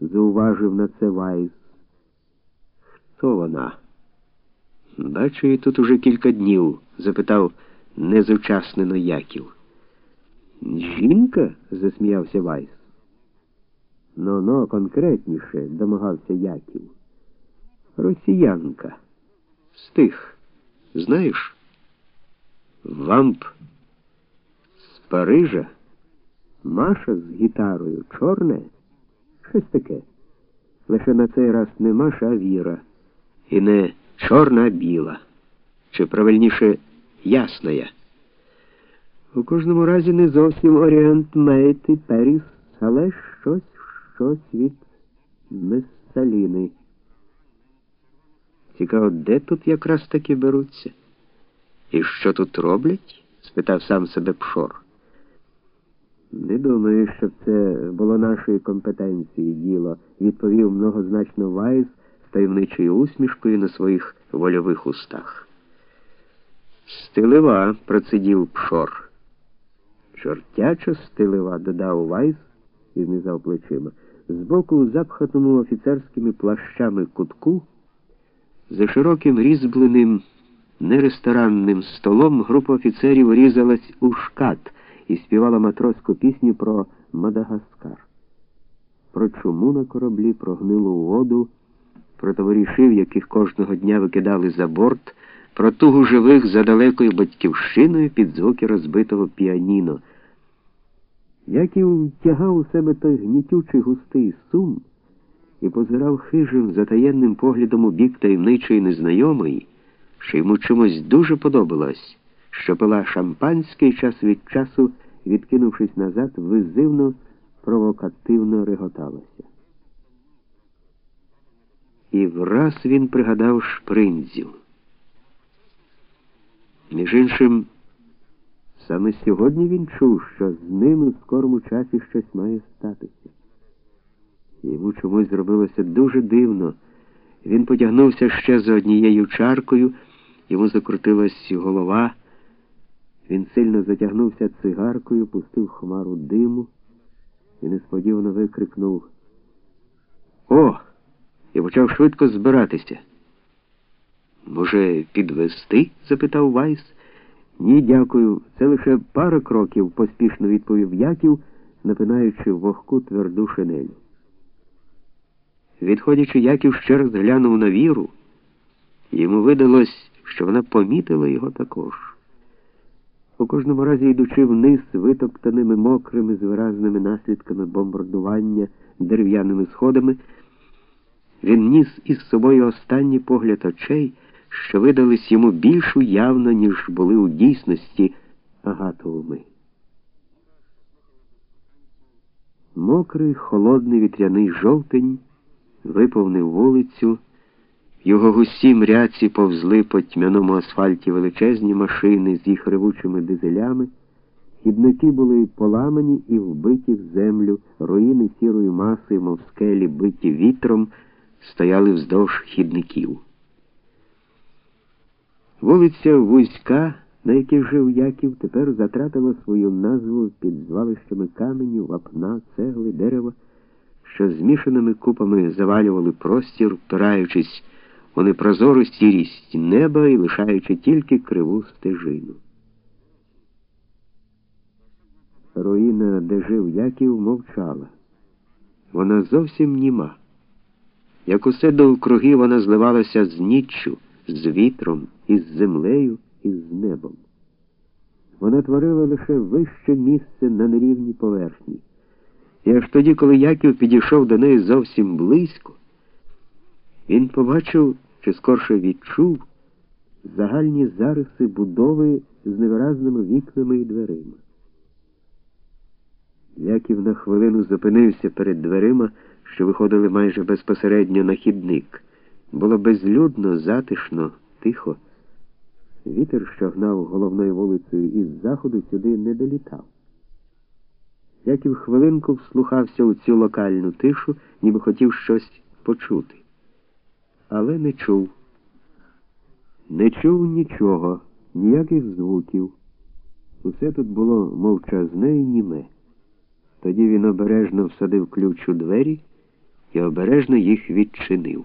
зауважив на це Вайс. Хто вона? Бачу, її тут уже кілька днів, запитав незучаснено Яків. Жінка? засміявся Вайс. Ну, ну, конкретніше, домагався Яків. Росіянка. З тих, знаєш? Вамп з Парижа, Маша з гітарою, чорне, щось таке. Лише на цей раз не Маша, а Віра. І не чорна, а біла. Чи правильніше ясная. У кожному разі не зовсім Орієнт Мейт і Періс, але щось, щось від Мессаліни. Цікаво, де тут якраз таки беруться? І що тут роблять? спитав сам себе Пшор. Не думаю, що це було нашої компетенції діло, відповів многозначно Вайс з таємничою усмішкою на своїх вольових устах. Стилива, процидів Пшор. Чортяча стилива, додав Вайс і знизав плечима. Збоку, запхатому офіцерськими плащами кутку, за широким різьбленим нересторанним столом група офіцерів різалась у шкат і співала матросську пісню про Мадагаскар, про чуму на кораблі, про гнилу воду, про товаришів, яких кожного дня викидали за борт, про тугу живих за далекою батьківщиною під звуки розбитого піаніно. Яків тягав у себе той гнітючий густий сум і позирав хижим, затаєнним поглядом у бік таємничої незнайомої, що йому чомусь дуже подобалось, що пила шампанське і час від часу, відкинувшись назад, визивно, провокативно реготалася. І враз він пригадав шпринзів. Між іншим, саме сьогодні він чув, що з ними в скорому часі щось має статися. Йому чомусь зробилося дуже дивно. Він потягнувся ще за однією чаркою, йому закрутилась голова. Він сильно затягнувся цигаркою, пустив хмару диму і несподівано викрикнув О! і почав швидко збиратися. Може, підвести? запитав Вайс. Ні, дякую. Це лише пара кроків, поспішно відповів Яків, напинаючи вогку тверду шинелю. Відходячи, Яків ще раз глянув на віру, йому видалось, що вона помітила його також. У кожному разі, йдучи вниз, витоптаними мокрими з виразними наслідками бомбардування дерев'яними сходами, він ніс із собою останній погляд очей, що видались йому більш уявно, ніж були у дійсності агатовими. Мокрий, холодний вітряний жовтень виповнив вулицю, його густі мряці повзли по тьмяному асфальті величезні машини з їх ревучими дизелями, хідники були поламані і вбиті в землю, руїни сірої маси, мов скелі, биті вітром, стояли вздовж хідників. Вулиця Вузька, на якій жив Яків, тепер затратила свою назву під звалищами каменю, вапна, цегли, дерева що змішаними купами завалювали простір, впираючись у непрозору сірість неба і лишаючи тільки криву стежину. Руїна, де жив Яків, мовчала. Вона зовсім німа. Як усе довкруги вона зливалася з ніччю, з вітром, із землею і з небом. Вона творила лише вище місце на нерівній поверхні. І аж тоді, коли Яків підійшов до неї зовсім близько, він побачив, чи скорше відчув загальні зариси будови з невиразними вікнами і дверима. Яків на хвилину зупинився перед дверима, що виходили майже безпосередньо на хідник. Було безлюдно, затишно, тихо. Вітер, що гнав головною вулицею із заходу, сюди не долітав. Яків хвилинку вслухався у цю локальну тишу, ніби хотів щось почути. Але не чув. Не чув нічого, ніяких звуків. Усе тут було мовчазне і німе. Тоді він обережно всадив ключ у двері і обережно їх відчинив.